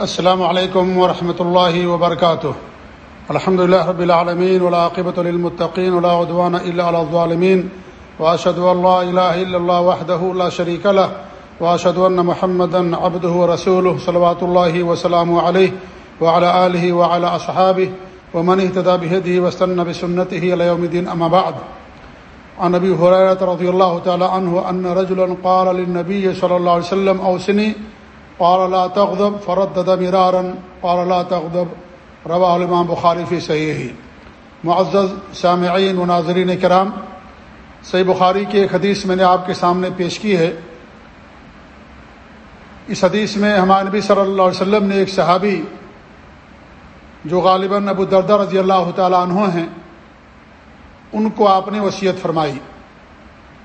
السلام علیکم ورحمۃ اللہ وبرکاتہ۔ الحمد لله رب العالمين والعاقبة للمتقين ولا عدوان إلا على الظالمين وأشهد أن لا الله وحده لا شريك له محمدا عبده ورسوله صلوات الله وسلامه عليه وعلى وعلى ومن اهتدى بهديه واستنى بسنته يوم الدين بعد۔ عن رضي الله تعالى عنه رجلا قال للنبي صلى الله عليه وسلم أوسني قال لا تغضب فردد مرارا. قال لا تغضب. روا الامام بخاری فی صحیح معزز سامعین و ناظرین کرام، صحیح بخاری کی ایک حدیث میں نے آپ کے سامنے پیش کی ہے۔ اس حدیث میں ہمارے نبی صلی اللہ علیہ وسلم نے ایک صحابی جو غالباً ابو دردہ رضی اللہ تعالیٰ عنہ ہیں، ان کو آپ نے وصیت فرمائی۔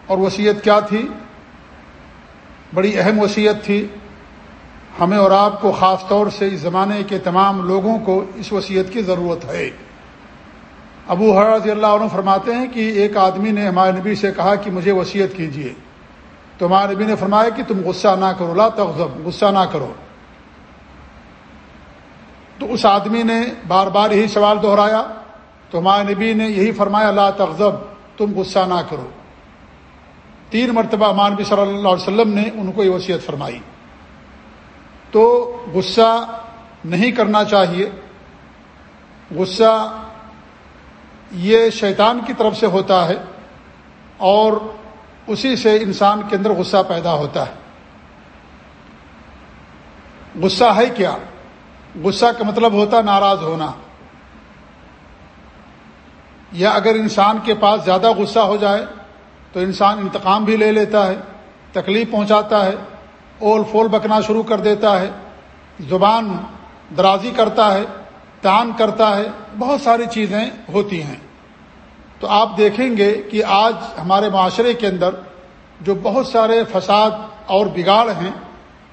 اور وصیت کیا تھی؟ بڑی اہم وصیت تھی۔ ہمیں اور آپ کو خاص طور سے اس زمانے کے تمام لوگوں کو اس وصیت کی ضرورت ہے۔ ابو رضی اللہ عنہ فرماتے ہیں کہ ایک آدمی نے ہمارے نبی سے کہا کہ مجھے وصیت کیجیے تو ہمارے نبی نے فرمایا کہ تم غصہ نہ کرو، لا تغضب، غصہ نہ کرو۔ تو اس آدمی نے بار بار یہی سوال دہرایا۔ تو ہمارے نبی نے یہی فرمایا، لا تغضب، تم غصہ نہ کرو۔ تین مرتبہ ہمارے نبی صلی اللہ علیہ وسلم نے ان کو یہ وصیت فرمائی۔ تو غصہ نہیں کرنا چاہیے۔ غصہ یہ شیطان کی طرف سے ہوتا ہے اور اسی سے انسان کے اندر غصہ پیدا ہوتا ہے۔ غصہ ہے کیا؟ غصہ کا مطلب ہوتا ناراض ہونا۔ یا اگر انسان کے پاس زیادہ غصہ ہو جائے تو انسان انتقام بھی لے لیتا ہے، تکلیف پہنچاتا ہے۔ اول فول بکنا شروع کر دیتا ہے، زبان درازی کرتا ہے، تان کرتا ہے، بہت ساری چیزیں ہوتی ہیں۔ تو آپ دیکھیں گے کہ آج ہمارے معاشرے کے اندر جو بہت سارے فساد اور بگاڑ ہیں،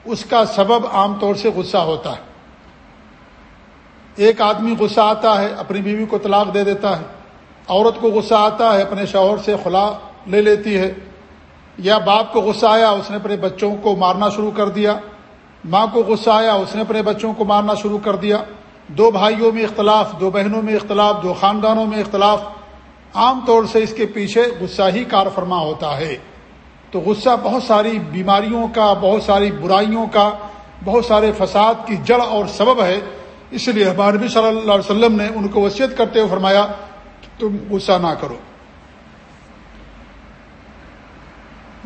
اس کا سبب عام طور سے غصہ ہوتا ہے۔ ایک آدمی غصہ آتا ہے، اپنی بیوی کو طلاق دے دیتا ہے، عورت کو غصہ آتا ہے، اپنے شوہر سے خلا لے لیتی ہے۔ یا باپ کو غصہ آیا، اس نے اپنے بچوں کو مارنا شروع کر دیا، ماں کو غصہ آیا، اس نے اپنے بچوں کو مارنا شروع کر دیا۔ دو بھائیوں میں اختلاف، دو بہنوں میں اختلاف، دو خاندانوں میں اختلاف، عام طور سے اس کے پیچھے غصہ ہی کار فرما ہوتا ہے۔ تو غصہ بہت ساری بیماریوں کا، بہت ساری برائیوں کا، بہت سارے فساد کی جڑ اور سبب ہے۔ اس لیے ہمارے نبی صلی اللہ علیہ وسلم نے ان کو وصیت کرتے ہوئے فرمایا، تم غصہ نہ کرو۔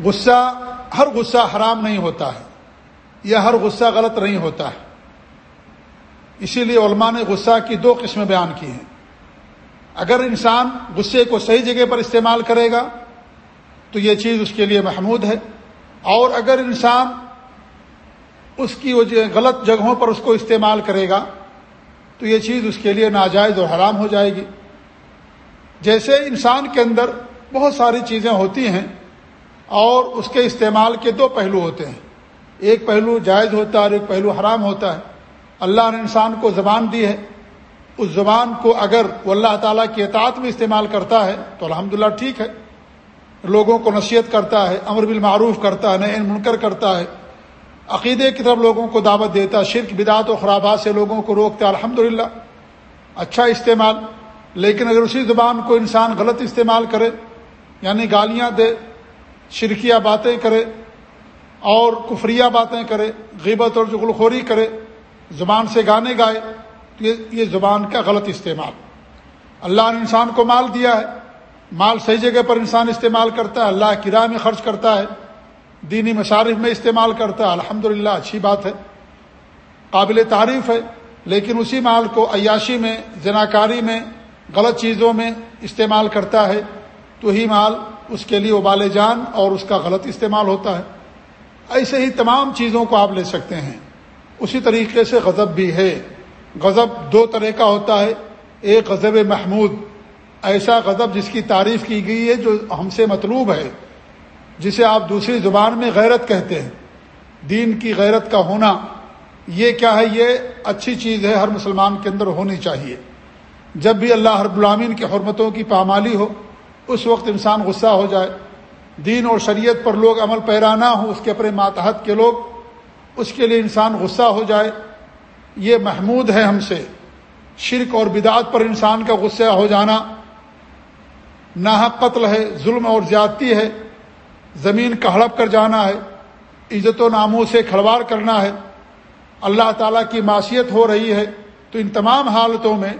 غصہ، ہر غصہ حرام نہیں ہوتا ہے، یا ہر غصہ غلط نہیں ہوتا ہے۔ اسی لیے علماء نے غصہ کی دو قسمیں بیان کی ہیں۔ اگر انسان غصے کو صحیح جگہ پر استعمال کرے گا، تو یہ چیز اس کے لیے محمود ہے۔ اور اگر انسان اس کی غلط جگہوں پر اس کو استعمال کرے گا، تو یہ چیز اس کے لیے ناجائز اور حرام ہو جائے گی۔ جیسے انسان کے اندر بہت ساری چیزیں ہوتی ہیں اور اس کے استعمال کے دو پہلو ہوتے ہیں۔ ایک پہلو جائز ہوتا ہے اور ایک پہلو حرام ہوتا ہے۔ اللہ نے انسان کو زبان دی ہے۔ اس زبان کو اگر وہ اللہ تعالیٰ کی اطاعت میں استعمال کرتا ہے تو الحمدللہ ٹھیک ہے۔ لوگوں کو نصیحت کرتا ہے، امر بالمعروف کرتا ہے نئے منکر کرتا ہے۔ عقیدے کی طرف لوگوں کو دعوت دیتا ہے شرک، بدعت و خرابات سے لوگوں کو روکتا ہے الحمد اچھا استعمال، لیکن اگر اسی زبان کو انسان غلط استعمال کرے یعنی گالیاں دے شرکیہ باتیں کرے اور کفریہ باتیں کرے، غیبت اور جغلخوری کرے، زبان سے گانے گائے، تو یہ زبان کا غلط استعمال۔ اللہ نے انسان کو مال دیا ہے، مال صحیح جگہ پر انسان استعمال کرتا ہے، اللہ کی راہ میں خرچ کرتا ہے، دینی مصارف میں استعمال کرتا ہے الحمد اچھی بات ہے، قابل تعریف ہے، لیکن اسی مال کو عیاشی میں، زناکاری میں، غلط چیزوں میں استعمال کرتا ہے، تو ہی مال اس کے لیے ابال جان اور اس کا غلط استعمال ہوتا ہے۔ ایسے ہی تمام چیزوں کو آپ لے سکتے ہیں۔ اسی طریقے سے غضب بھی ہے۔ غضب دو طرح کا ہوتا ہے۔ ایک غضب محمود۔ ایسا غضب جس کی تعریف کی گئی ہے جو ہم سے مطلوب ہے، جسے آپ دوسری زبان میں غیرت کہتے ہیں۔ دین کی غیرت کا ہونا، یہ کیا ہے؟ یہ اچھی چیز ہے، ہر مسلمان کے اندر ہونی چاہیے۔ جب بھی اللہ ہر غلامین کی حرمتوں کی پامالی ہو اس وقت انسان غصہ ہو جائے۔ دین اور شریعت پر لوگ عمل پیرا نہ ہوں، اس کے اپنے ماتحت کے لوگ۔ اس کے لیے انسان غصہ ہو جائے۔ یہ محمود ہے ہم سے۔ شرک اور بدعت پر انسان کا غصہ ہو جانا۔ ناحق قتل ہے، ظلم اور زیادتی ہے۔ زمین کا ہڑپ کر جانا ہے۔ عزت و ناموں سے کھلواڑ کرنا ہے۔ اللہ تعالیٰ کی معاشیت ہو رہی ہے۔ تو ان تمام حالتوں میں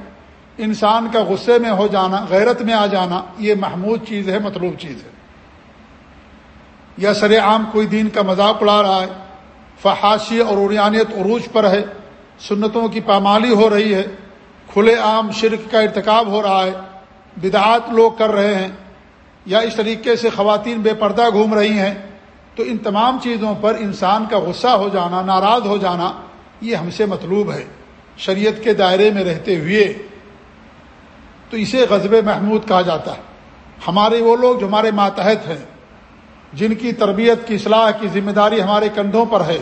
انسان کا غصے میں ہو جانا، غیرت میں آ جانا، یہ محمود چیز ہے، مطلوب چیز ہے۔ یا سر عام کوئی دین کا مذاق اڑا رہا ہے، فحاشی اور اریانیت عروج پر ہے، سنتوں کی پامالی ہو رہی ہے، کھلے عام شرک کا ارتکاب ہو رہا ہے، بدعات لوگ کر رہے ہیں، یا اس طریقے سے خواتین بے پردہ گھوم رہی ہیں، تو ان تمام چیزوں پر انسان کا غصہ ہو جانا، ناراض ہو جانا، یہ ہم سے مطلوب ہے، شریعت کے دائرے میں رہتے ہوئے۔ تو اسے غزب محمود کہا جاتا ہے۔ ہمارے وہ لوگ جو ہمارے ماتحت ہیں، جن کی تربیت، کی اصلاح، کی ذمہ داری ہمارے کندھوں پر ہے،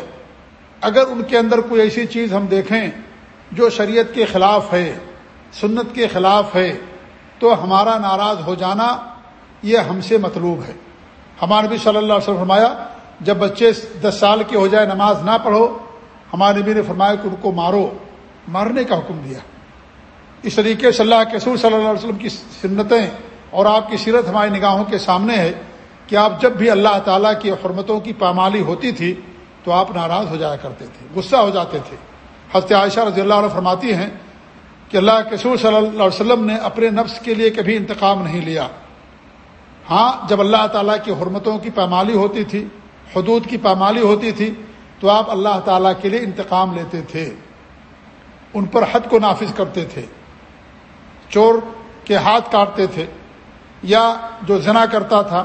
اگر ان کے اندر کوئی ایسی چیز ہم دیکھیں جو شریعت کے خلاف ہے، سنت کے خلاف ہے، تو ہمارا ناراض ہو جانا یہ ہم سے مطلوب ہے۔ ہمارے نبی صلی اللہ علیہ وسلم فرمایا، جب بچے دس سال کے ہو جائے نماز نہ پڑھو، ہمارے نبی نے فرمایا کہ ان کو مارو۔ مارنے کا حکم دیا۔ اس طریقے سے اللہ کے سور صلی اللہ علیہ وسلم کی سنتیں اور آپ کی سیرت ہماری نگاہوں کے سامنے ہے کہ آپ جب بھی اللہ تعالیٰ کی حرمتوں کی پامالی ہوتی تھی تو آپ ناراض ہو جایا کرتے تھے، غصہ ہو جاتے تھے۔ حضرت عائشہ رضی اللہ عنہ فرماتی ہیں کہ اللہ کے سور صلی اللہ علیہ وسلم نے اپنے نفس کے لیے کبھی انتقام نہیں لیا۔ ہاں جب اللہ تعالیٰ کی حرمتوں کی پامالی ہوتی تھی، حدود کی پامالی ہوتی تھی، تو آپ اللہ تعالیٰ کے لیے انتقام لیتے تھے۔ ان پر حد کو نافذ کرتے تھے۔ چور کے ہاتھ کاٹتے تھے یا جو زنا کرتا تھا،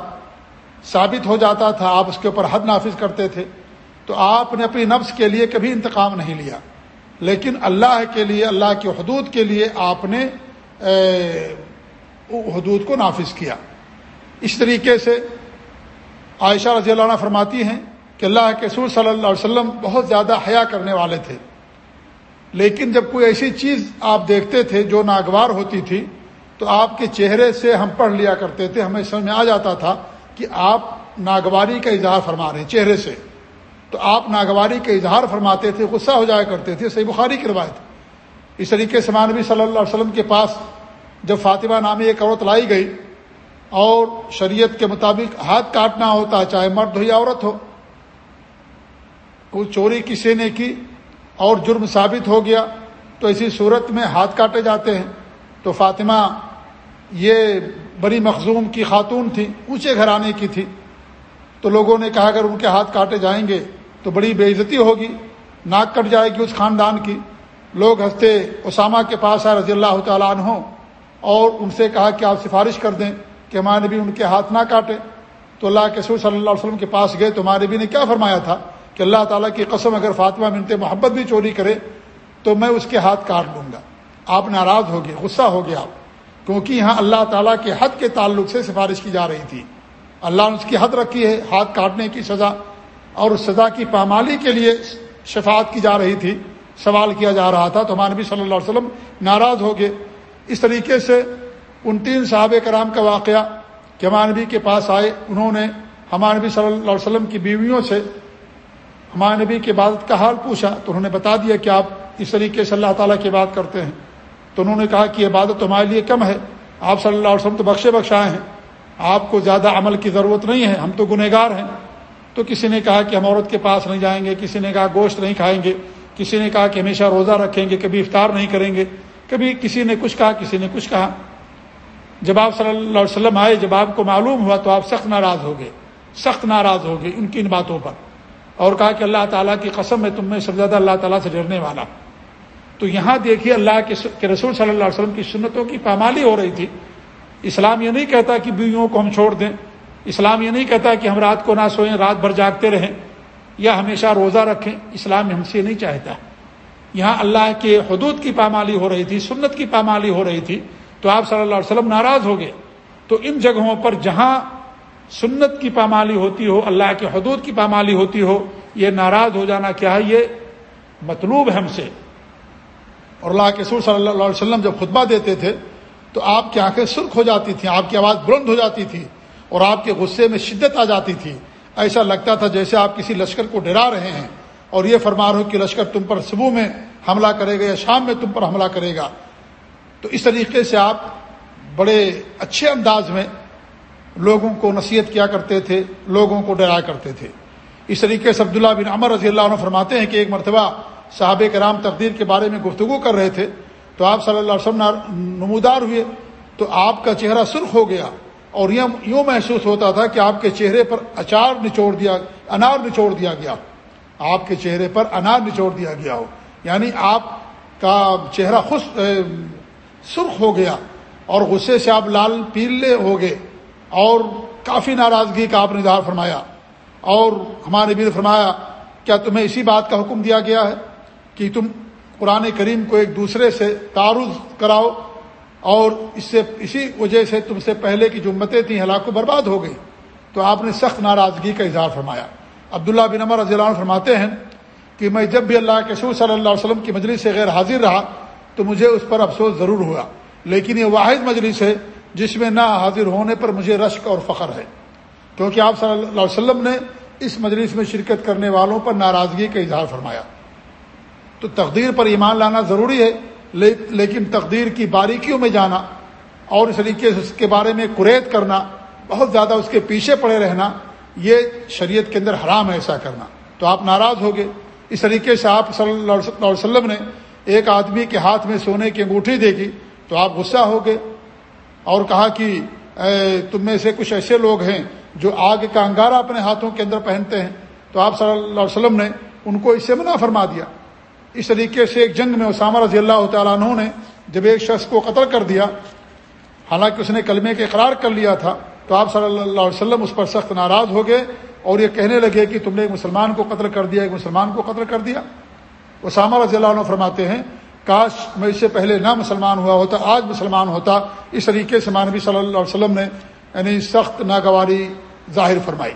ثابت ہو جاتا تھا، آپ اس کے اوپر حد نافذ کرتے تھے، تو آپ نے اپنی نفس کے لیے کبھی انتقام نہیں لیا۔ لیکن اللہ کے لیے، اللہ کے حدود کے لیے آپ نے حدود کو نافذ کیا۔ اس طریقے سے عائشہ رضی اللہ عنہ فرماتی ہیں کہ اللہ کے سور صلی اللہ علیہ وسلم بہت زیادہ حیا کرنے والے تھے۔ لیکن جب کوئی ایسی چیز آپ دیکھتے تھے جو ناگوار ہوتی تھی، تو آپ کے چہرے سے ہم پڑھ لیا کرتے تھے، ہمیں سمجھ میں آ جاتا تھا کہ آپ ناگواری کا اظہار فرما رہے ہیں چہرے سے۔ تو آپ ناگواری کا اظہار فرماتے تھے، غصہ ہو جایا کرتے تھے، صحیح بخاری کی روایت۔ اس طریقے سے مانوی صلی اللہ علیہ وسلم کے پاس جب فاطمہ نامی ایک عورت لائی گئی، اور شریعت کے مطابق ہاتھ کاٹنا ہوتا، چاہے مرد ہو یا عورت ہو، کوئی چوری کسی نے کی اور جرم ثابت ہو گیا تو ایسی صورت میں ہاتھ کاٹے جاتے ہیں۔ تو فاطمہ یہ بڑی مخزوم کی خاتون تھی، اونچے گھرانے کی تھی۔ تو لوگوں نے کہا، اگر ان کے ہاتھ کاٹے جائیں گے تو بڑی بے عزتی ہوگی، ناک کٹ جائے گی اس خاندان کی۔ لوگ ہنستے اسامہ کے پاس آئے رضی اللہ تعالیٰ عنہ اور ان سے کہا کہ آپ سفارش کر دیں کہ ہمارے نبی ان کے ہاتھ نہ کاٹے۔ تو اللہ کے سور صلی اللہ علیہ وسلم کے پاس گئے تو ہمارے نبی نے کیا فرمایا تھا؟ کہ اللہ تعالیٰ کی قسم اگر فاطمہ منت محبت بھی چوری کرے تو میں اس کے ہاتھ کاٹ لوں گا۔ آپ ناراض ہو گئے، غصہ ہو گیا آپ۔ کیونکہ یہاں اللہ تعالیٰ کے حد کے تعلق سے سفارش کی جا رہی تھی۔ اللہ نے اس کی حد رکھی ہے، ہاتھ کاٹنے کی سزا اور اس سزا کی پامالی کے لیے شفاعت کی جا رہی تھی۔ سوال کیا جا رہا تھا تو ہمارے نبی صلی اللہ علیہ وسلم ناراض ہو گئے۔ اس طریقے سے ان تین صحابہ کرام کا واقعہ کہ ہمارے نبی کے پاس آئے، انہوں نے ہمارے نبی صلی اللہ علیہ وسلم کی بیویوں سے ہمارے نبی کی عبادت کا حال پوچھا تو انہوں نے بتا دیا کہ آپ اس طریقے سے اللہ تعالیٰ کی بات کرتے ہیں۔ تو انہوں نے کہا کہ عبادت تمہارے لیے کم ہے۔ آپ صلی اللہ علیہ وسلم تو بخشے بخشائے ہیں۔ آپ کو زیادہ عمل کی ضرورت نہیں ہے، ہم تو گنہگار ہیں۔ تو کسی نے کہا کہ ہم عورت کے پاس نہیں جائیں گے، کسی نے کہا گوشت نہیں کھائیں گے، کسی نے کہا کہ ہمیشہ روزہ رکھیں گے، کبھی افطار نہیں کریں گے۔ کبھی کسی نے کچھ کہا، کسی نے کچھ کہا۔ جب آپ صلی اللہ علیہ وسلم آئے، جب آپ کو معلوم ہوا تو آپ سخت ناراض ہو گئے۔ سخت ناراض ہو گئے ان کی ان باتوں پر۔ اور کہا کہ اللہ تعالیٰ کی قسم ہے تم میں سب زیادہ اللہ تعالیٰ سے ڈرنے والا۔ تو یہاں دیکھیے اللہ کے رسول صلی اللہ علیہ وسلم کی سنتوں کی پامالی ہو رہی تھی۔ اسلام یہ نہیں کہتا کہ بیویوں کو ہم چھوڑ دیں۔ اسلام یہ نہیں کہتا کہ ہم رات کو نہ سوئیں، رات بھر جاگتے رہیں۔ یا ہمیشہ روزہ رکھیں۔ اسلام ہم سے نہیں چاہتا۔ یہاں اللہ کے حدود کی پامالی ہو رہی تھی، سنت کی پامالی ہو رہی تھی۔ تو آپ صلی اللہ علیہ وسلم ناراض ہو گئے۔ تو ان جگہوں پر جہاں سنت کی پامالی ہوتی ہو، اللہ کے حدود کی پامالی ہوتی ہو، یہ ناراض ہو جانا کیا ہے؟ یہ مطلوب ہے ہم سے۔ اور اللہ کے سور صلی اللہ علیہ وسلم جب خطبہ دیتے تھے، تو آپ کی آنکھیں سرخ ہو جاتی تھیں، آپ کی آواز بلند ہو جاتی تھی، اور آپ کے غصے میں شدت آ جاتی تھی۔ ایسا لگتا تھا جیسے آپ کسی لشکر کو ڈرا رہے ہیں۔ اور یہ فرما رہے ہو کہ لشکر تم پر صبح میں حملہ کرے گا یا شام میں تم پر حملہ کرے گا۔ تو اس طریقے سے آپ بڑے اچھے انداز میں لوگوں کو نصیحت کیا کرتے تھے، لوگوں کو ڈرایا کرتے تھے۔ اس طریقے سے عبداللہ بن عمر رضی اللہ عنہ فرماتے ہیں کہ ایک مرتبہ صحابہ کرام تقدیر کے بارے میں گفتگو کر رہے تھے، تو آپ صلی اللہ علیہ وسلم نمودار ہوئے، تو آپ کا چہرہ سرخ ہو گیا اور یوں محسوس ہوتا تھا کہ آپ کے چہرے پر اچار نچوڑ دیا انار نچوڑ دیا گیا۔ آپ کے چہرے پر انار نچوڑ دیا گیا ہو۔ یعنی آپ کا چہرہ خوش سرخ ہو گیا اور غصے سے آپ لال پیلے ہو گئے۔ اور کافی ناراضگی کا آپ نے اظہار فرمایا اور ہمارے بھی فرمایا، کیا تمہیں اسی بات کا حکم دیا گیا ہے کہ تم قرآن کریم کو ایک دوسرے سے تعارض کراؤ اور اس سے، اسی وجہ سے تم سے پہلے کی جو امتیں تھیں ہلاک و برباد ہو گئی تو آپ نے سخت ناراضگی کا اظہار فرمایا۔ عبداللہ بن عمر رضی اللہ عنہ فرماتے ہیں کہ میں جب بھی اللہ کے سور صلی اللہ علیہ وسلم کی مجلس سے غیر حاضر رہا تو مجھے اس پر افسوس ضرور ہوا، لیکن یہ واحد مجلس ہے جس میں نہ حاضر ہونے پر مجھے رشک اور فخر ہے۔ کیونکہ آپ صلی اللہ علیہ وسلم نے اس مجلس میں شرکت کرنے والوں پر ناراضگی کا اظہار فرمایا۔ تو تقدیر پر ایمان لانا ضروری ہے لیکن تقدیر کی باریکیوں میں جانا اور اس طریقے سے اس کے بارے میں قریت کرنا، بہت زیادہ اس کے پیچھے پڑے رہنا، یہ شریعت کے اندر حرام ہے ایسا کرنا۔ تو آپ ناراض ہو گئے۔ اس طریقے سے آپ صلی اللہ علیہ وسلم نے ایک آدمی کے ہاتھ میں سونے کی انگوٹھی دے گی تو آپ غصہ ہو گئے۔ اور کہا کہ تم میں سے کچھ ایسے لوگ ہیں جو آگ کا انگارہ اپنے ہاتھوں کے اندر پہنتے ہیں۔ تو آپ صلی اللہ علیہ وسلم نے ان کو اس سے منع فرما دیا۔ اس طریقے سے ایک جنگ میں اسامہ رضی اللہ تعالیٰ عنہ نے جب ایک شخص کو قتل کر دیا، حالانکہ اس نے کلمے کے اقرار کر لیا تھا، تو آپ صلی اللہ علیہ وسلم اس پر سخت ناراض ہو گئے اور یہ کہنے لگے کہ تم نے ایک مسلمان کو قتل کر دیا، ایک مسلمان کو قتل کر دیا۔ اسامہ رضی اللہ عنہ فرماتے ہیں کاش میں اس سے پہلے نہ مسلمان ہوا ہوتا، آج مسلمان ہوتا۔ اس طریقے سے مانوی صلی اللہ علیہ وسلم نے یعنی سخت ناگواری ظاہر فرمائی۔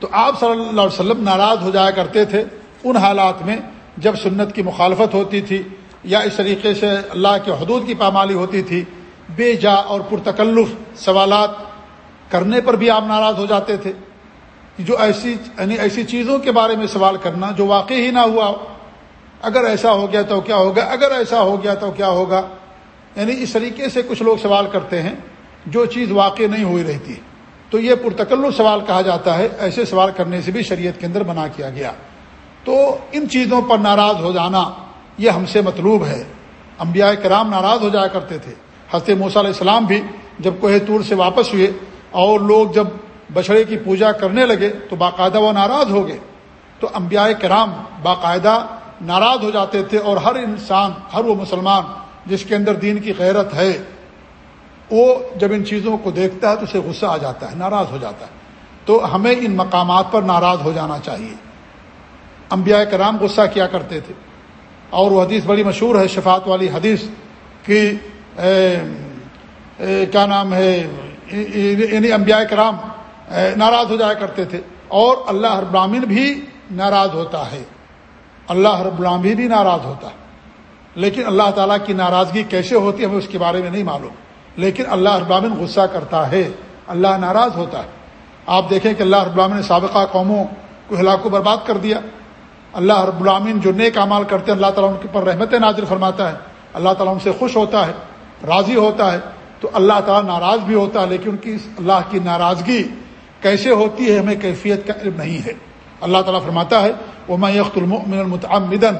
تو آپ صلی اللہ علیہ وسلم ناراض ہو جایا کرتے تھے ان حالات میں جب سنت کی مخالفت ہوتی تھی یا اس طریقے سے اللہ کے حدود کی پامالی ہوتی تھی، بے جا اور پرتکلف سوالات کرنے پر بھی آپ ناراض ہو جاتے تھے۔ جو ایسی یعنی ایسی چیزوں کے بارے میں سوال کرنا جو واقعی ہی نہ ہوا اگر ایسا ہو گیا تو کیا ہوگا؟ اگر ایسا ہو گیا تو کیا ہوگا؟ یعنی اس طریقے سے کچھ لوگ سوال کرتے ہیں جو چیز واقع نہیں ہوئی رہتی۔ تو یہ پرتکلف سوال کہا جاتا ہے۔ ایسے سوال کرنے سے بھی شریعت کے اندر بنا کیا گیا۔ تو ان چیزوں پر ناراض ہو جانا یہ ہم سے مطلوب ہے۔ انبیاء کرام ناراض ہو جایا کرتے تھے۔ حضرت موسیٰ علیہ السلام بھی جب کوہ طور سے واپس ہوئے اور لوگ جب بچڑے کی پوجا کرنے لگے تو باقاعدہ وہ ناراض ہو گئے۔ تو انبیاء کرام باقاعدہ ناراض ہو جاتے تھے اور ہر انسان، ہر وہ مسلمان جس کے اندر دین کی غیرت ہے، وہ جب ان چیزوں کو دیکھتا ہے تو اسے غصہ آ جاتا ہے، ناراض ہو جاتا ہے۔ تو ہمیں ان مقامات پر ناراض ہو جانا چاہیے۔ انبیاء کرام غصہ کیا کرتے تھے۔ اور وہ حدیث بڑی مشہور ہے، شفاعت والی حدیث کی کیا نام ہے یعنی انبیاء کرام ناراض ہو جایا کرتے تھے۔ اور اللہ رب العالمین بھی ناراض ہوتا ہے۔ اللہ رب العالمین بھی ناراض ہوتا ہے۔ لیکن اللہ تعالیٰ کی ناراضگی کیسے ہوتی ہے ہمیں اس کے بارے میں نہیں معلوم۔ لیکن اللہ رب العالمین غصہ کرتا ہے۔ اللہ ناراض ہوتا ہے۔ آپ دیکھیں کہ اللہ رب العالمین نے سابقہ قوموں کو ہلاک و برباد کر دیا۔ اللہ رب العامین جو نیک امال کرتے ہیں، اللہ تعالیٰ ان کے پر رحمت نازل فرماتا ہے۔ اللہ تعالیٰ ان سے خوش ہوتا ہے، راضی ہوتا ہے۔ تو اللہ تعالیٰ ناراض بھی ہوتا ہے، لیکن ان کی اللہ کی ناراضگی کیسے ہوتی ہے، ہمیں کیفیت کا علم نہیں ہے۔ اللہ تعالیٰ فرماتا ہے وہ میں یخت المن المتعمدن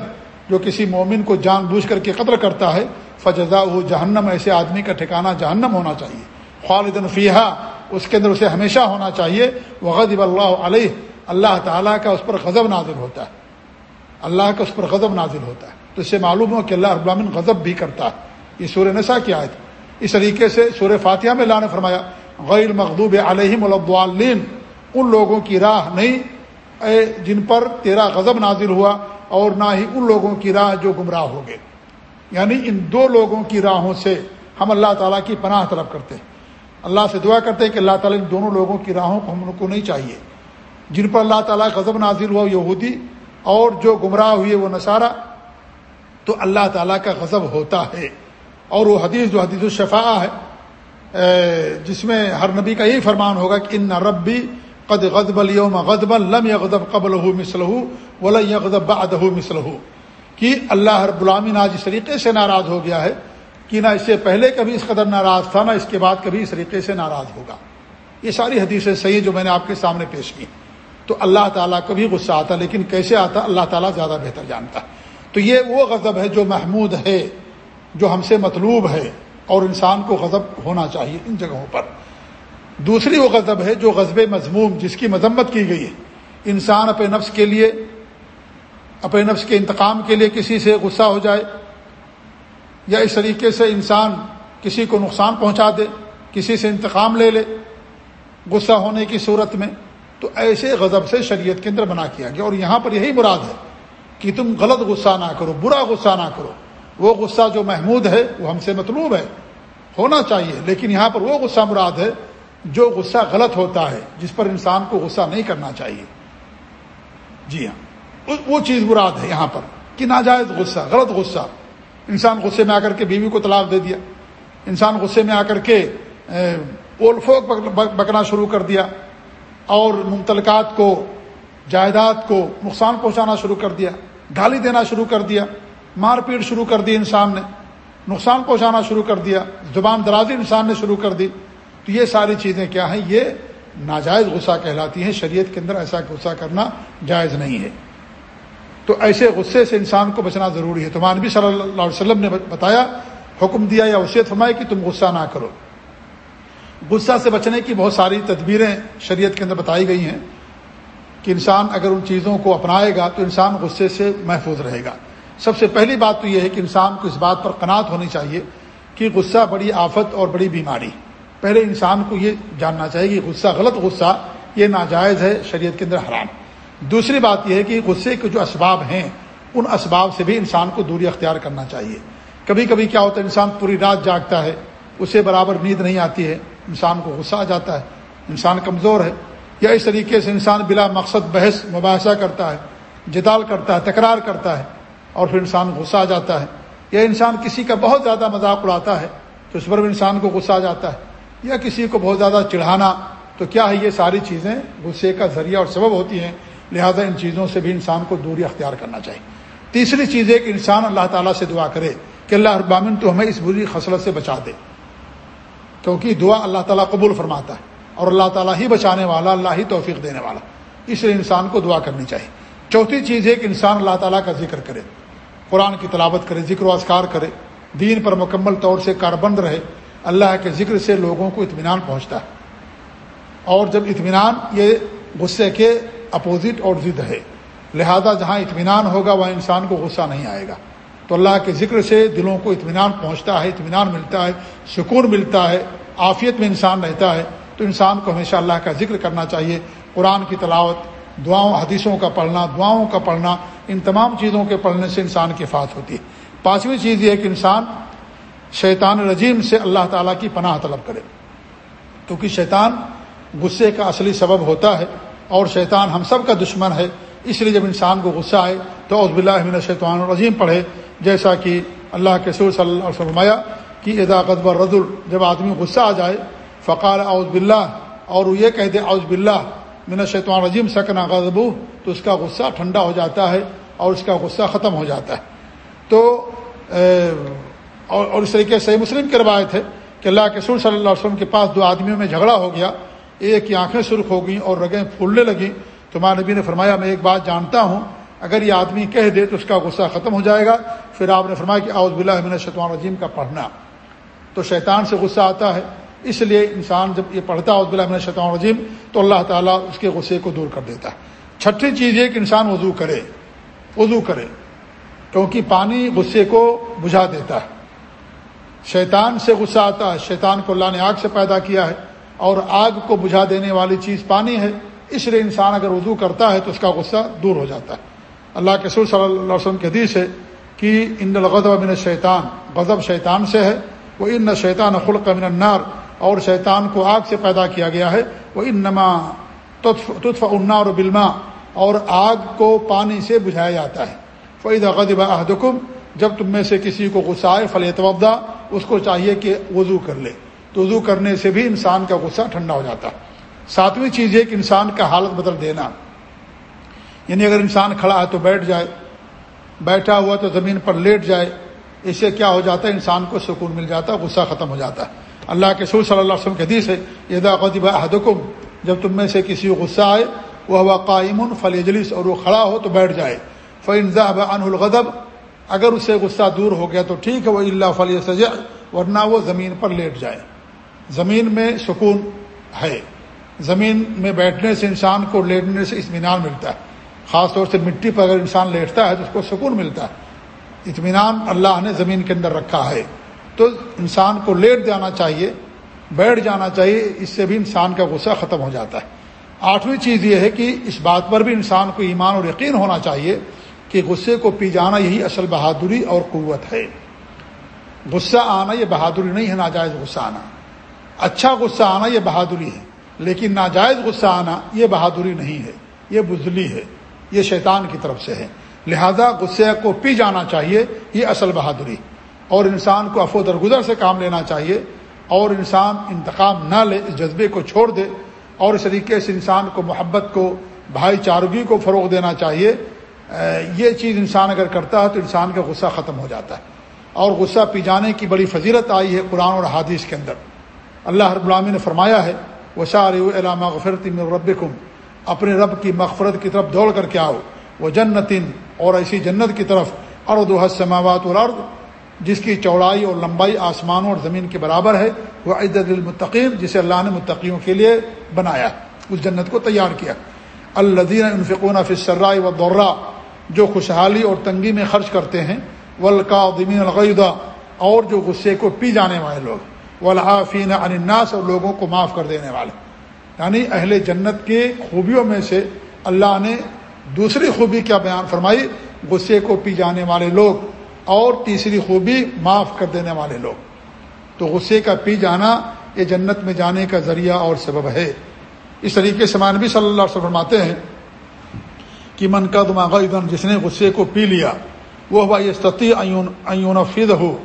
جو کسی مومن کو جان بوجھ کر کے قدر کرتا ہے فجزا وہ جہنم ایسے آدمی کا ٹھکانہ جہنم ہونا چاہیے۔ خالدن فیحہ اس کے اندر اسے ہمیشہ ہونا چاہیے۔ وہ اللہ علیہ اللہ تعالیٰ کا اس پر غضب نازل ہوتا ہے۔ اللہ کا اس پر غضب نازل ہوتا ہے۔ تو اس سے معلوم ہو کہ اللہ ابامن غضب بھی کرتا ہے۔ یہ سورہ نسا کی آیت۔ اس طریقے سے سورہ فاتحہ میں اللہ نے فرمایا، غیر مغدوب علیہم الضالین ان لوگوں کی راہ نہیں اے جن پر تیرا غضب نازل ہوا اور نہ ہی ان لوگوں کی راہ جو گمراہ ہو گئے۔ یعنی ان دو لوگوں کی راہوں سے ہم اللہ تعالیٰ کی پناہ طلب کرتے ہیں۔ اللہ سے دعا کرتے ہیں کہ اللہ تعالیٰ ان دونوں لوگوں کی راہوں کو ہم کو نہیں چاہیے۔ جن پر اللہ تعالیٰ غضب نازل ہوا، یہودی اور جو گمراہ ہوئے، وہ نصارہ۔ تو اللہ تعالیٰ کا غضب ہوتا ہے۔ اور وہ حدیث جو حدیث الشفاء ہے جس میں ہر نبی کا یہی فرمان ہوگا کہ ان ربی قد غضب اليوم غضب لم يغضب قبل مسلح ولن يغضب بعده مسلح کہ اللہ رب العالمین آج اس طریقے سے ناراض ہو گیا ہے کہ نہ اس سے پہلے کبھی اس قدر ناراض تھا، نہ اس کے بعد کبھی اس طریقے سے ناراض ہوگا۔ یہ ساری حدیثیں صحیح جو میں نے آپ کے سامنے پیش کی۔ تو اللہ تعالیٰ کا بھی غصہ آتا، لیکن کیسے آتا، اللہ تعالیٰ زیادہ بہتر جانتا۔ تو یہ وہ غضب ہے جو محمود ہے، جو ہم سے مطلوب ہے اور انسان کو غضب ہونا چاہیے ان جگہوں پر۔ دوسری وہ غضب ہے جو غضب مضموم جس کی مذمت کی گئی ہے۔ انسان اپنے نفس کے لیے، اپنے نفس کے انتقام کے لیے کسی سے غصہ ہو جائے، یا اس طریقے سے انسان کسی کو نقصان پہنچا دے، کسی سے انتقام لے لے، غصہ ہونے کی صورت میں، تو ایسے غضب سے شریعت کے اندر بنا کیا گیا۔ اور یہاں پر یہی مراد ہے کہ تم غلط غصہ نہ کرو، برا غصہ نہ کرو۔ وہ غصہ جو محمود ہے، وہ ہم سے مطلوب ہے، ہونا چاہیے، لیکن یہاں پر وہ غصہ مراد ہے جو غصہ غلط ہوتا ہے، جس پر انسان کو غصہ نہیں کرنا چاہیے۔ جی ہاں۔ وہ چیز مراد ہے یہاں پر۔ کہ ناجائز غصہ، غلط غصہ۔ انسان غصے میں آ کر کے بیوی کو طلاق دے دیا۔ انسان غصے میں آ کر کے پول فوک بکنا شروع کر دیا۔ اور ممتلکات کو، جائیداد کو نقصان پہنچانا شروع کر دیا۔ گالی دینا شروع کر دیا۔ مار پیٹ شروع کر دی انسان نے۔ نقصان پہنچانا شروع کر دیا۔ زبان درازی انسان نے شروع کر دی۔ تو یہ ساری چیزیں کیا ہیں؟ یہ ناجائز غصہ کہلاتی ہیں۔ شریعت کے اندر ایسا غصہ کرنا جائز نہیں ہے۔ تو ایسے غصے سے انسان کو بچنا ضروری ہے۔ تو مانبی صلی اللہ علیہ وسلم نے بتایا، حکم دیا یا وصیت فرمائے کہ تم غصہ نہ کرو۔ غصہ سے بچنے کی بہت ساری تدبیریں شریعت کے اندر بتائی گئی ہیں کہ انسان اگر ان چیزوں کو اپنائے گا تو انسان غصے سے محفوظ رہے گا۔ سب سے پہلی بات تو یہ ہے کہ انسان کو اس بات پر قناعت ہونی چاہیے کہ غصہ بڑی آفت اور بڑی بیماری پہلے انسان کو یہ جاننا چاہیے کہ غصہ غلط غصہ یہ ناجائز ہے، شریعت کے اندر حرام۔ دوسری بات یہ ہے کہ غصے کے جو اسباب ہیں، ان اسباب سے بھی انسان کو دوری اختیار کرنا چاہیے۔ کبھی کبھی کیا ہوتا ہے، انسان پوری رات جاگتا ہے، اسے برابر نیند نہیں آتی ہے، انسان کو غصہ آ جاتا ہے، انسان کمزور ہے۔ یا اس طریقے سے انسان بلا مقصد، بحث، مباحثہ کرتا ہے، جدال کرتا ہے، تکرار کرتا ہے، اور پھر انسان غصہ آ جاتا ہے۔ یا انسان کسی کا بہت زیادہ مذاق اڑاتا ہے، تو اس پر بھی انسان کو غصہ آ جاتا ہے۔ یا کسی کو بہت زیادہ چڑھانا، تو کیا ہے یہ ساری چیزیں غصے کا ذریعہ اور سبب ہوتی ہیں؟ لہذا ان چیزوں سے بھی انسان کو دوری اختیار کرنا چاہیے۔ تیسری چیز ہے کہ انسان اللہ تعالیٰ سے دعا کرے کہ اللہ ابامن تو ہمیں اس بری خصلت سے بچا دے۔ کیونکہ دعا اللہ تعالیٰ قبول فرماتا ہے اور اللہ تعالیٰ ہی بچانے والا، اللہ ہی توفیق دینے والا۔ اس لیے انسان کو دعا کرنی چاہیے۔ چوتھی چیز ہے کہ انسان اللہ تعالیٰ کا ذکر کرے، قرآن کی تلاوت کرے، ذکر و اذکار کرے، دین پر مکمل طور سے کاربند رہے۔ اللہ کے ذکر سے لوگوں کو اطمینان پہنچتا ہے۔ اور جب اطمینان یہ غصے کے اپوزٹ اور ضد ہے، لہذا جہاں اطمینان ہوگا وہاں انسان کو غصہ نہیں آئے گا۔ تو اللہ کے ذکر سے دلوں کو اطمینان پہنچتا ہے، اطمینان ملتا ہے، سکون ملتا ہے، عافیت میں انسان رہتا ہے۔ تو انسان کو ہمیشہ اللہ کا ذکر کرنا چاہیے۔ قرآن کی تلاوت، دعاؤں، حدیثوں کا پڑھنا، دعاؤں کا پڑھنا، ان تمام چیزوں کے پڑھنے سے انسان کی فات ہوتی ہے۔ پانچویں چیز یہ کہ انسان شیطان رجیم سے اللہ تعالیٰ کی پناہ طلب کرے۔ کیونکہ شیطان غصے کا اصلی سبب ہوتا ہے اور شیطان ہم سب کا دشمن ہے، اس لیے جب انسان کو غصہ آئے تو عزب اللہ شیطان الرجیم پڑھے، جیسا کہ اللہ کے سور صلی اللہ علیہ فرمایا کہ ادا قدب رد جب آدمی غصہ آ جائے، فقال اوز بلّہ اور وہ یہ کہہ دے اوز بلّہ من شیطان رضیم سکنا غضبو، تو اس کا غصہ ٹھنڈا ہو جاتا ہے اور اس کا غصہ ختم ہو جاتا ہے۔ تو اور اور اس طریقے سے مسلم کی روایت ہے کہ اللہ کے سر صلی اللہ علیہ وسلم کے پاس دو آدمیوں میں جھگڑا ہو گیا، ایک کی آنکھیں سرخ ہو گئیں اور رگیں پھولنے لگیں۔ تو ماں نبی نے فرمایا، میں ایک بات جانتا ہوں، اگر یہ آدمی کہہ دے تو اس کا غصہ ختم ہو جائے گا۔ پھر آپ نے فرمایا کہ آؤز بلّہ من شیطان رجیم کا پڑھنا۔ تو شیطان سے غصہ آتا ہے، اس لیے انسان جب یہ پڑھتا ہے بلّہ من شیطان رجیم تو اللہ تعالیٰ اس کے غصے کو دور کر دیتا ہے۔ چھٹی چیز یہ کہ انسان وضو کرے وضو کرے، کیونکہ پانی غصے کو بجھا دیتا ہے۔ شیطان سے غصہ آتا ہے، شیطان کو اللہ نے آگ سے پیدا کیا ہے اور آگ کو بجھا دینے والی چیز پانی ہے۔ اس لیے انسان اگر وضو کرتا ہے تو اس کا غصہ دور ہو جاتا ہے۔ اللہ کے سور صلی اللہ علیہ وسلم کے حدیث ہے کہ ان الغضب من شیطان غضب شیطان سے ہے۔ وہ ان شیطان خلق من النار، اور شیطان کو آگ سے پیدا کیا گیا ہے۔ وہ ان نما تطف انا اور بلما اور آگ کو پانی سے بجھایا جاتا ہے۔ فعید غدب احدکم جب تم میں سے کسی کو غصہ آئے، فل اس کو چاہیے کہ وضو کر لے۔ تو وضو کرنے سے بھی انسان کا غصہ ٹھنڈا ہو جاتا۔ ساتویں چیز یہ کہ انسان کا حالت بدل دینا۔ یعنی اگر انسان کھڑا ہے تو بیٹھ جائے۔ بیٹھا ہوا تو زمین پر لیٹ جائے۔ اس سے کیا ہو جاتا ہے؟ انسان کو سکون مل جاتا ہے غصہ ختم ہو جاتا۔ ہے اللہ کے سور صلی اللہ علیہ وسلم کے حدیث ہے یہ قدیبہ احدکم، جب تم میں سے کسی کو غصہ آئے وہ ہوا قائم فل اجلس اور وہ کھڑا ہو تو بیٹھ جائے۔ فنزا ان الغدب اگر اس سے غصہ دور ہو گیا تو ٹھیک ہے، وہ اللہ فلی سجا ورنہ وہ زمین پر لیٹ جائے۔ زمین میں سکون ہے۔ زمین میں بیٹھنے سے انسان کو لیٹنے سے اطمینان ملتا ہے۔ خاص طور سے مٹی پر اگر انسان لیٹتا ہے تو اس کو سکون ملتا ہے۔ اطمینان اللہ نے زمین کے اندر رکھا ہے۔ تو انسان کو لیٹ جانا چاہیے، بیٹھ جانا چاہیے، اس سے بھی انسان کا غصہ ختم ہو جاتا ہے۔ آٹھویں چیز یہ ہے کہ اس بات پر بھی انسان کو ایمان اور یقین ہونا چاہیے کہ غصے کو پی جانا یہی اصل بہادری اور قوت ہے۔ غصہ آنا یہ بہادری نہیں ہے، ناجائز غصہ آنا۔ اچھا غصہ آنا یہ بہادری ہے، لیکن ناجائز غصہ آنا یہ بہادری نہیں ہے۔ یہ بزلی ہے، یہ شیطان کی طرف سے ہے۔ لہذا غصے کو پی جانا چاہیے، یہ اصل بہادری۔ اور انسان کو افو درگزر سے کام لینا چاہیے۔ اور انسان انتقام نہ لے، اس جذبے کو چھوڑ دے۔ اور اس طریقے سے انسان کو محبت کو، بھائی چارگی کو فروغ دینا چاہیے۔ یہ چیز انسان اگر کرتا ہے تو انسان کا غصہ ختم ہو جاتا ہے۔ اور غصہ پی جانے کی بڑی فضیرت آئی ہے قرآن اور حادث کے اندر۔ اللہ رب العامی نے فرمایا ہے وشار علامہ غفرت رب اپنے رب کی مغفرت کی طرف دوڑ کر کے آؤ۔ وہ جنتن اور ایسی جنت کی طرف۔ ارد و حسماوات الرد جس کی چوڑائی اور لمبائی آسمانوں اور زمین کے برابر ہے۔ وہ عدد المتقین جسے اللہ نے متقیوں کے لیے بنایا۔ اس جنت کو تیار کیا۔ الدین انفقون فصرائے و دورہ جو خوشحالی اور تنگی میں خرچ کرتے ہیں ولقا دمین الغیدہ اور جو غصے کو پی جانے والے لوگ ولافین اناس اور لوگوں کو معاف کر دینے والے۔ یعنی اہل جنت کے خوبیوں میں سے اللہ نے دوسری خوبی کیا بیان فرمائی؟ غصے کو پی جانے والے لوگ، اور تیسری خوبی معاف کر دینے والے لوگ۔ تو غصے کا پی جانا یہ جنت میں جانے کا ذریعہ اور سبب ہے۔ اس طریقے سے مانبی صلی اللہ علیہ فرماتے ہیں کہ من کا دماغ جس نے غصے کو پی لیا وہ بھائی ستی ایون فد ہو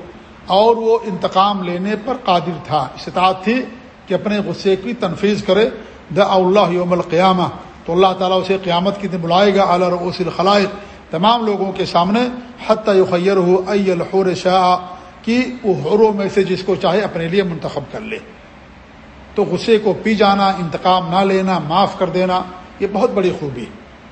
اور وہ انتقام لینے پر قادر تھا۔ استطاعت تھی کہ اپنے غصے کی تنفیذ کرے۔ دا اللہ یوم القیامہ۔ تو اللہ تعالیٰ اسے قیامت کی دن بلائے گا۔ اعلیٰ رؤوس الخلائق۔ تمام لوگوں کے سامنے حتی خیر ہو ائی الحور شاہ۔ کی وہ حوروں میں سے جس کو چاہے اپنے لیے منتخب کر لے۔ تو غصے کو پی جانا، انتقام نہ لینا، معاف کر دینا، یہ بہت بڑی خوبی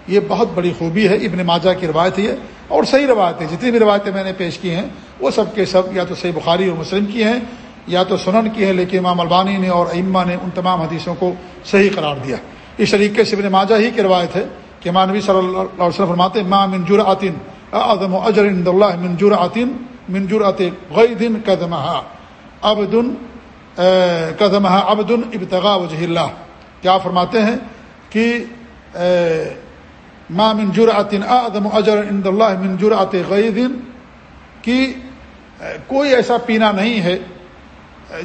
یہ بہت بڑی خوبی ہے، ابن ماجہ کی روایت یہ۔ اور صحیح روایتیں جتنی بھی روایتیں میں نے پیش کی ہیں، وہ سب کے سب یا تو صحیح بخاری اور مسلم کی ہیں، یا تو سنن کی ہیں، لیکن امام البانی نے اور اما نے ان تمام حدیثوں کو صحیح قرار دیا۔ اس طریقے سے ابن ماجہ ہی کی روایت ہے کہ مانوی صلی اللہ علیہ وسلم فرماتے ماں منجور عطن اعظم و اجر اللہ منجور عطن منجور عطن غیدن قدمہ ابدن قدمہ ابدن ابتغا وجہ اللہ۔ کیا فرماتے ہیں؟ کہ ماں منجور عطن اعظم و اجر اند اللہ منجور عط غیدن کی کوئی ایسا پینا نہیں ہے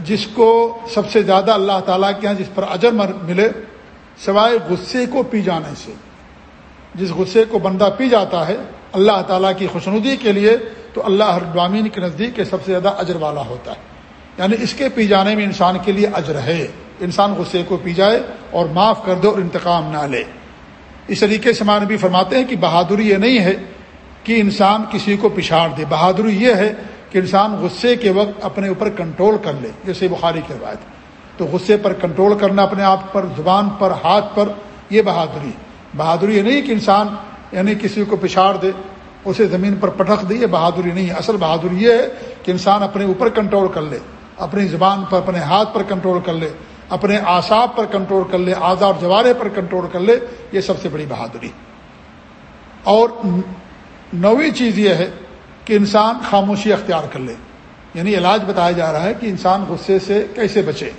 جس کو سب سے زیادہ اللہ تعالیٰ کے یہاں جس پر اجر ملے، سوائے غصے کو پی جانے سے۔ جس غصے کو بندہ پی جاتا ہے اللہ تعالیٰ کی خوشنودی کے لیے، تو اللہ ہر کے نزدیک کے سب سے زیادہ اجر والا ہوتا ہے۔ یعنی اس کے پی جانے میں انسان کے لیے اجر ہے۔ انسان غصے کو پی جائے اور معاف کر دے اور انتقام نہ لے۔ اس طریقے سے مانبی فرماتے ہیں کہ بہادری یہ نہیں ہے کہ انسان کسی کو پچھاڑ دے۔ بہادری یہ ہے کہ انسان غصے کے وقت اپنے اوپر کنٹرول کر لے، جیسے بخاری کی روایت تو غصے پر کنٹرول کرنا اپنے آپ پر، زبان پر، ہاتھ پر، یہ بہادری بہادری یہ نہیں کہ انسان یعنی کسی کو پچھاڑ دے، اسے زمین پر پٹخ دے، یہ بہادری نہیں ہے۔ اصل بہادری یہ ہے کہ انسان اپنے اوپر کنٹرول کر لے، اپنی زبان پر، اپنے ہاتھ پر کنٹرول کر لے۔ اپنے آساب پر کنٹرول کر لے آزاد جوارے پر کنٹرول کر لے، یہ سب سے بڑی بہادری۔ اور نویں چیز یہ ہے کہ انسان خاموشی اختیار کر لے۔ یعنی علاج بتایا جا رہا ہے کہ انسان غصے سے کیسے بچے۔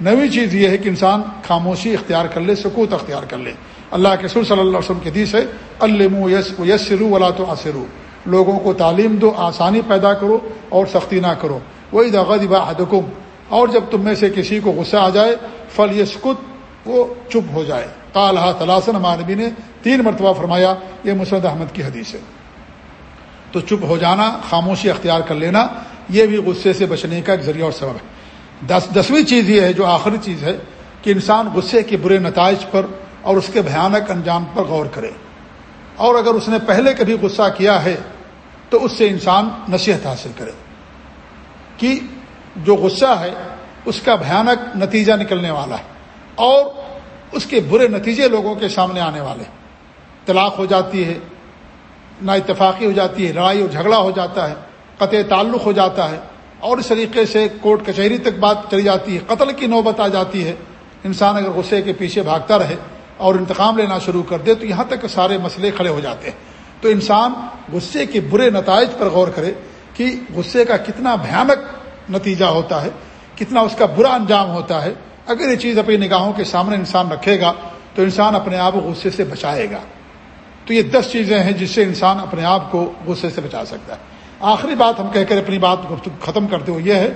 نویں چیز یہ ہے کہ انسان خاموشی اختیار کر لے، سکوت اختیار کر لے۔ اللہ کے سر صلی اللہ علیہ وسلم کے حدیث ہے الم یس یسرو ولا تو اسرو لوگوں کو تعلیم دو، آسانی پیدا کرو اور سختی نہ کرو۔ وہی دغا حدکم اور جب تم میں سے کسی کو غصہ آ جائے فل یسکت وہ چپ ہو جائے۔ کالحا تلاسن مانبی نے تین مرتبہ فرمایا، یہ مسرد احمد کی حدیث ہے۔ تو چپ ہو جانا، خاموشی اختیار کر لینا، یہ بھی غصے سے بچنے کا ایک ذریعہ اور سبب ہے۔ دس، دسویں چیز یہ ہے، جو آخری چیز ہے، کہ انسان غصے کے برے نتائج پر اور اس کے بھیانک انجام پر غور کرے۔ اور اگر اس نے پہلے کبھی غصہ کیا ہے، تو اس سے انسان نصیحت حاصل کرے۔ کہ جو غصہ ہے، اس کا بھیانک نتیجہ نکلنے والا ہے اور اس کے برے نتیجے لوگوں کے سامنے آنے والے طلاق ہو جاتی ہے نا اتفاقی ہو جاتی ہے، لڑائی اور جھگڑا ہو جاتا ہے، قطع تعلق ہو جاتا ہے اور اس طریقے سے کورٹ کچہری تک بات چلی جاتی ہے، قتل کی نوبت آ جاتی ہے۔ انسان اگر غصے کے پیچھے بھاگتا رہے اور انتقام لینا شروع کر دے، تو یہاں تک سارے مسئلے کھڑے ہو جاتے ہیں۔ تو انسان غصے کے برے نتائج پر غور کرے کہ غصے کا کتنا بھیانک نتیجہ ہوتا ہے، کتنا اس کا برا انجام ہوتا ہے۔ اگر یہ چیز اپنی نگاہوں کے سامنے انسان رکھے گا، تو انسان اپنے آپ کو غصے سے بچائے گا۔ تو یہ دس چیزیں ہیں جس سے انسان اپنے آپ کو غصے سے بچا سکتا ہے۔ آخری بات ہم کہہ کر اپنی بات ختم کرتے ہوئے یہ ہے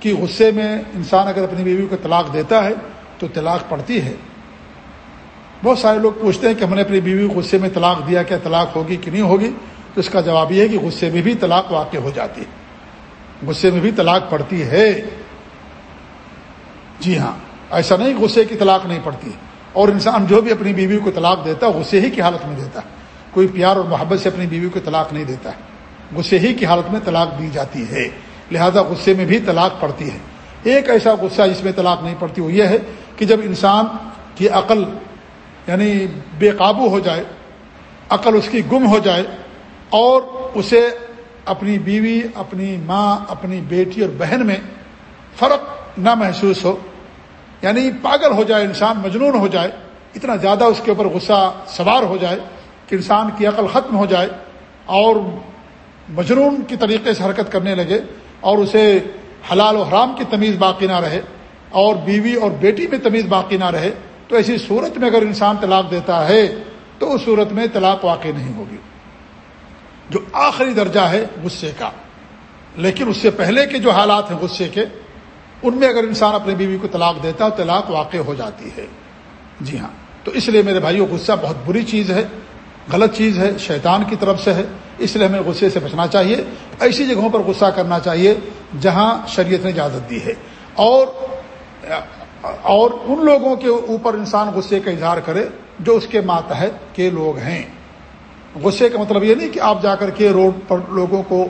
کہ غصے میں انسان اگر اپنی بیوی کو طلاق دیتا ہے، تو طلاق پڑتی ہے۔ بہت سارے لوگ پوچھتے ہیں کہ ہم نے اپنی بیوی کو غصے میں طلاق دیا، کیا طلاق ہوگی کہ نہیں ہوگی؟ تو اس کا جواب یہ ہے کہ غصے میں بھی طلاق واقع ہو جاتی ہے۔ غصے میں بھی طلاق پڑتی ہے۔ جی ہاں ایسا نہیں غصے کی طلاق نہیں پڑتی۔ اور انسان جو بھی اپنی بیوی کو طلاق دیتا ہے، غصے ہی کی حالت میں دیتا ہے۔ کوئی پیار اور محبت سے اپنی بیوی کو طلاق نہیں دیتا ہے۔ غصے ہی کی حالت میں طلاق دی جاتی ہے۔ لہذا غصے میں بھی طلاق پڑتی ہے۔ ایک ایسا غصہ جس میں طلاق نہیں پڑتی، وہ یہ ہے کہ جب انسان کی عقل یعنی بے قابو ہو جائے، عقل اس کی گم ہو جائے اور اسے اپنی بیوی، اپنی ماں، اپنی بیٹی اور بہن میں فرق نہ محسوس ہو۔ یعنی پاگل ہو جائے، انسان مجنون ہو جائے، اتنا زیادہ اس کے اوپر غصہ سوار ہو جائے کہ انسان کی عقل ختم ہو جائے اور مجنون کی طریقے سے حرکت کرنے لگے اور اسے حلال و حرام کی تمیز باقی نہ رہے اور بیوی اور بیٹی میں تمیز باقی نہ رہے۔ تو ایسی صورت میں اگر انسان طلاق دیتا ہے تو اس صورت میں طلاق واقع نہیں ہوگی۔ جو آخری درجہ ہے غصے کا۔ لیکن اس سے پہلے کے جو حالات ہیں غصے کے، ان میں اگر انسان اپنی بیوی کو طلاق دیتا ہے طلاق واقع ہو جاتی ہے۔ جی ہاں۔ تو اس لیے میرے بھائیوں غصہ بہت بری چیز ہے، غلط چیز ہے، شیطان کی طرف سے ہے۔ اس لیے ہمیں غصے سے بچنا چاہیے۔ ایسی جگہوں پر غصہ کرنا چاہیے جہاں شریعت نے اجازت دی ہے۔ اور اور ان لوگوں کے اوپر انسان غصے کا اظہار کرے جو اس کے ماتحت کے لوگ ہیں۔ غصے کا مطلب یہ نہیں کہ آپ جا کر کے روڈ پر لوگوں کو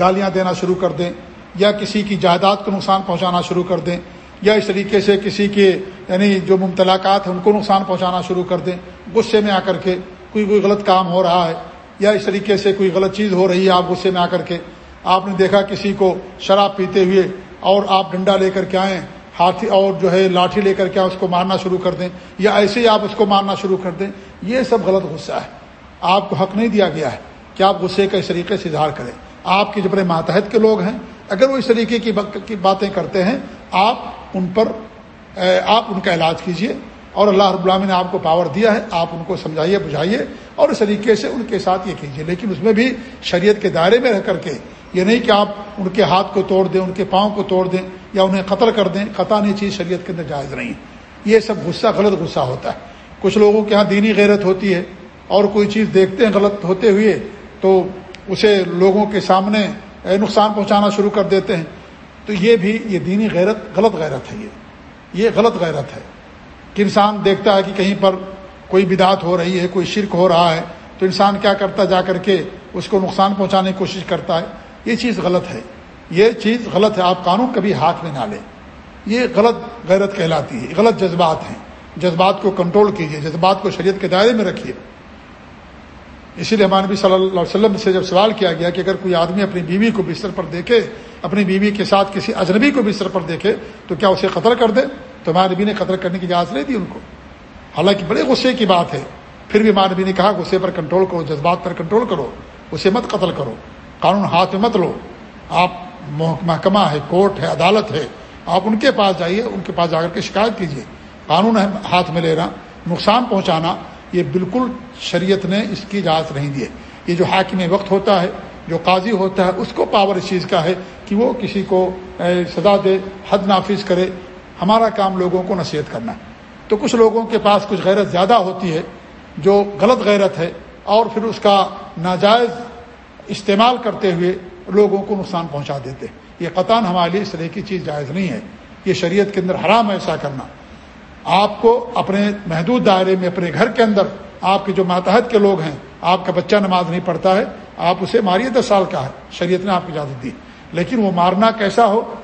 گالیاں دینا شروع کر دیں یا کسی کی جائیداد کو نقصان پہنچانا شروع کر دیں یا اس طریقے سے کسی کے یعنی جو ممتلاکات ہیں ان کو نقصان پہنچانا شروع کر دیں غصے میں آ کر کے کوئی کوئی غلط کام ہو رہا ہے یا اس طریقے سے کوئی غلط چیز ہو رہی ہے آپ غصے میں آ کر کے آپ نے دیکھا کسی کو شراب پیتے ہوئے اور آپ ڈنڈا لے کر کے آئیں، ہاتھی اور جو ہے لاٹھی لے کر کے اس کو مارنا شروع کر دیں یا ایسے ہی آپ اس کو مارنا شروع کر دیں، یہ سب غلط غصہ ہے۔ آپ کو حق نہیں دیا گیا ہے کہ آپ غصے کا اس طریقے سے اظہار کریں۔ آپ کے جبرے ماتحت کے لوگ ہیں، اگر وہ اس طریقے کی باتیں کرتے ہیں، آپ ان پر آپ ان کا علاج کیجیے۔ اور اللہ رب العامی نے آپ کو پاور دیا ہے، آپ ان کو سمجھائیے، بجھائیے اور اس طریقے سے ان کے ساتھ یہ کیجیے لیکن اس میں بھی شریعت کے دائرے میں رہ کر کے یہ نہیں کہ آپ ان کے ہاتھ کو توڑ دیں، ان کے پاؤں کو توڑ دیں یا انہیں قتل کر دیں۔ قطع نہیں چیز شریعت کے اندر جائز نہیں۔ یہ سب غصہ، غلط غصہ ہوتا ہے۔ کچھ لوگوں کے یہاں دینی غیرت ہوتی ہے۔ اور کوئی چیز دیکھتے ہیں غلط ہوتے ہوئے تو اسے لوگوں کے سامنے نقصان پہنچانا شروع کر دیتے ہیں۔ تو یہ بھی، یہ دینی غیرت، غلط غیرت ہے یہ۔ یہ غلط غیرت ہے کہ انسان دیکھتا ہے کہ کہیں پر کوئی بدعت ہو رہی ہے، کوئی شرک ہو رہا ہے، تو انسان کیا کرتا جا کر کے اس کو نقصان پہنچانے کی کوشش کرتا ہے۔ یہ چیز غلط ہے۔ یہ چیز غلط ہے۔ آپ قانون کبھی ہاتھ میں نہ لیں۔ یہ غلط غیرت کہلاتی ہے، غلط جذبات ہیں۔ جذبات کو کنٹرول کیجیے جذبات کو شریعت کے دائرے میں رکھیے۔ اسی لیے ہمارے نبی صلی اللہ علیہ وسلم سے جب سوال کیا گیا کہ اگر کوئی آدمی اپنی بیوی کو بستر پر دیکھے، اپنی بیوی کے ساتھ کسی اجنبی کو بستر پر دیکھے، تو کیا اسے قتل کر دے؟ تو ہمارے نبی نے قتل کرنے کی اجازت نہیں دی ان کو۔ حالانکہ بڑے غصے کی بات ہے۔ پھر بھی ہمارے نبی نے کہا، غصے پر کنٹرول کرو، جذبات پر کنٹرول کرو، اسے مت قتل کرو۔ قانون ہاتھ میں مت لو۔ آپ محکمہ ہے، کورٹ ہے، عدالت ہے۔ آپ ان کے پاس جائیے، ان کے پاس جا کر کے شکایت کیجیے۔ قانون ہاتھ میں لینا، نقصان پہنچانا یہ بالکل شریعت نے اس کی اجازت نہیں دی ہے۔ یہ جو حاکم وقت ہوتا ہے، جو قاضی ہوتا ہے، اس کو پاور اس چیز کا ہے کہ وہ کسی کو سزا دے، حد نافذ کرے۔ ہمارا کام لوگوں کو نصیحت کرنا ہے۔ تو کچھ لوگوں کے پاس کچھ غیرت زیادہ ہوتی ہے، جو غلط غیرت ہے، اور پھر اس کا ناجائز استعمال کرتے ہوئے لوگوں کو نقصان پہنچا دیتے یہ قطان ہمارے لیے اس طرح کی چیز جائز نہیں ہے۔ یہ شریعت کے اندر حرام ہے ایسا کرنا۔ آپ کو اپنے محدود دائرے میں اپنے گھر کے اندر آپ کے جو ماتحت کے لوگ ہیں، آپ کا بچہ نماز نہیں پڑھتا ہے، آپ اسے ماریے دس سال کا ہے، شریعت نے آپ کی اجازت دی۔ لیکن وہ مارنا کیسا ہو؟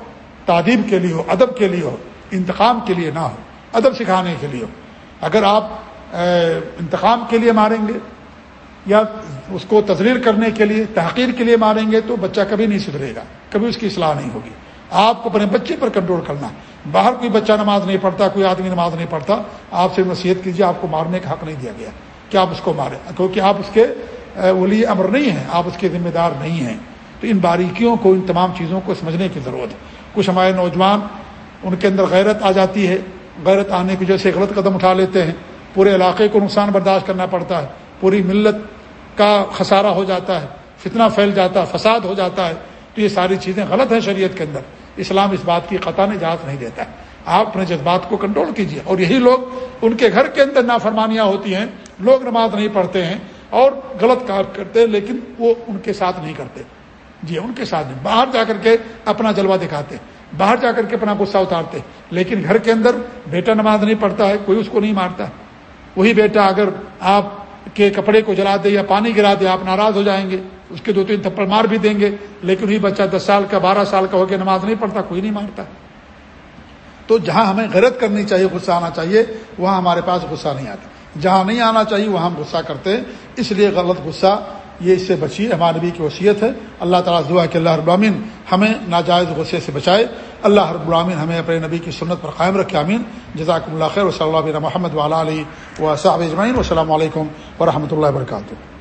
تعدیب کے لیے ہو، ادب کے لیے ہو انتقام کے لیے نہ ہو، ادب سکھانے کے لیے ہو۔ اگر آپ انتقام کے لیے ماریں گے یا اس کو تزلیل کرنے کے لیے، تحقیر کے لیے ماریں گے تو بچہ کبھی نہیں سدھرے گا، کبھی اس کی اصلاح نہیں ہوگی۔ آپ کو اپنے بچے پر کنٹرول کرنا ہے۔ باہر کوئی بچہ نماز نہیں پڑھتا، کوئی آدمی نماز نہیں پڑھتا، آپ سے نصیحت کیجیے آپ کو مارنے کا حق نہیں دیا گیا۔ کہ آپ اس کو ماریں کیونکہ آپ اس کے ولی امر نہیں ہیں، آپ اس کے ذمہ دار نہیں ہیں۔ تو ان باریکیوں کو، ان تمام چیزوں کو سمجھنے کی ضرورت ہے۔ کچھ ہمارے نوجوان، ان کے اندر غیرت آ جاتی ہے۔ غیرت آنے کی وجہ سے غلط قدم اٹھا لیتے ہیں۔ پورے علاقے کو نقصان برداشت کرنا پڑتا ہے۔ پوری ملت کا خسارہ ہو جاتا ہے۔ فتنہ پھیل جاتا ہے، فساد ہو جاتا ہے۔ تو یہ ساری چیزیں غلط ہیں شریعت کے اندر۔ اسلام اس بات کی قطع اجازت نہیں دیتا ہے۔ آپ اپنے جذبات کو کنٹرول کیجیے اور یہی لوگ ان کے گھر کے اندر نافرمانیاں ہوتی ہیں۔ لوگ نماز نہیں پڑھتے ہیں اور غلط کار کرتے ہیں، لیکن وہ ان کے ساتھ نہیں کرتے۔ جی ان کے ساتھ نہیں۔ باہر جا کر کے اپنا جلوہ دکھاتے۔ باہر جا کر کے اپنا غصہ اتارتے۔ لیکن گھر کے اندر بیٹا نماز نہیں پڑھتا ہے، کوئی اس کو نہیں مارتا۔ وہی بیٹا اگر آپ کے کپڑے کو جلا دے یا پانی گرا دے، آپ ناراض ہو جائیں گے۔ اس کے دو تین تھپڑ مار بھی دیں گے، لیکن وہی بچہ دس سال کا، بارہ سال کا ہو کے نماز نہیں پڑھتا، کوئی نہیں مارتا تو جہاں ہمیں غیرت کرنی چاہیے، غصہ آنا چاہیے، وہاں ہمارے پاس غصہ نہیں آتا۔ جہاں نہیں آنا چاہیے، وہاں ہم غصہ کرتے ہیں۔ اس لیے غلط غصہ، یہ اس سے بچیے ہمارے نبی کی وصیت ہے۔ اللہ تعالیٰ دعا کہ اللہ ابرامین ہمیں ناجائز غصے سے بچائے۔ اللہ رب العامن ہمیں اپنے نبی کی سنت پر قائم رکھے امین جزاک اللہ خیر و صلی اللہ محمد والا علیہ و صاحب اجمعین۔ و السلام علیکم و رحمۃ اللہ وبرکاتہ۔